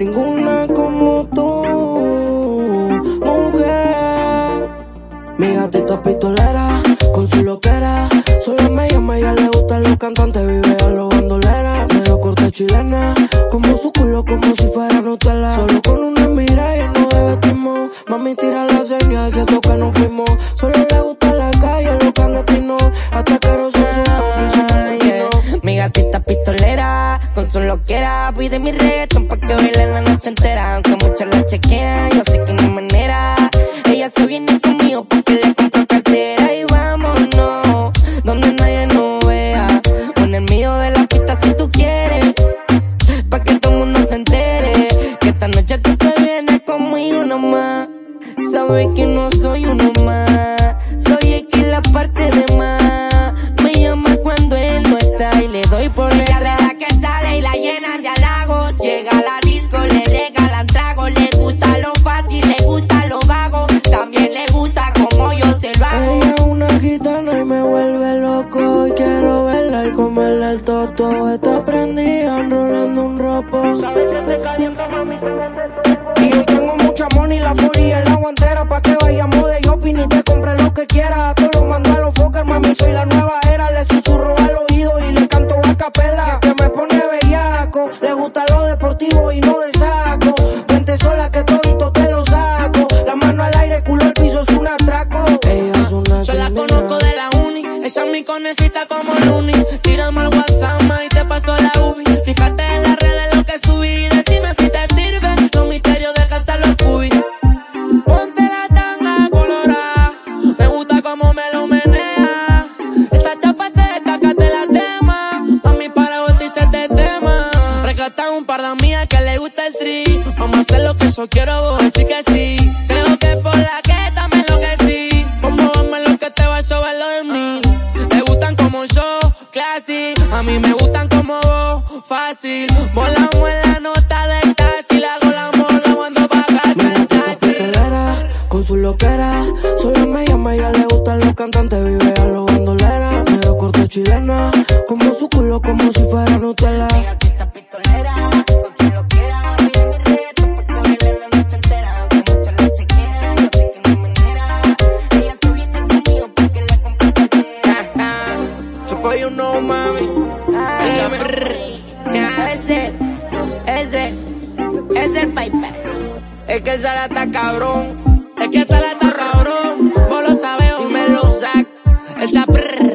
Ninguna como tú, mujer. Mi gatita pistolera, con su loquera. Solo me llama y ya le gustan los cantantes su loquera. Pide mi reggaeton pa' que baile la noche entera. Aunque muchas la chequean, yo sé que no hay manera. Ella se viene conmigo porque le compro cartera y vámonos. Donde nadie nos vea. Pon el mío de la pista si tú quieres. Pa' que todo el mundo se entere. Que esta noche tú te vienes conmigo nomás. Sabes que no soy uno más. Soy el que la parte de el toto. Está prendida enrolando un ropo. Y hoy tengo mucha money, la furia en la guantera. Pa' que vayamos de shopping y te compre lo que quieras. Todo lo mando a los fuckers, mami, soy la nueva era. Le susurro al oído y le canto a capela. Que me pone bellaco, le gusta lo deportivo y no de que le gusta el tri. Vamos a hacer lo que yo quiero, vos así que sí. Creo que por la que me enloquecí. Vamos, vamos lo que te va a sobar lo de mí. Te gustan como yo, classy. A mí me gustan como vos, fácil. Volamos en la nota del taxi. Le hago la amor, la mando pa' casa en taxi. con su loquera. Solo me llama, ella le gustan los cantantes, vive a los bandoleras. Medio corte chilena, como su culo, como si fuera Nutella. Know, mami. Ay, Ella me- Es el, es el, es el Piper. Es que el sala está cabrón. Es que el sala está cabrón. Vos lo sabes, y me lo sac. El chapr.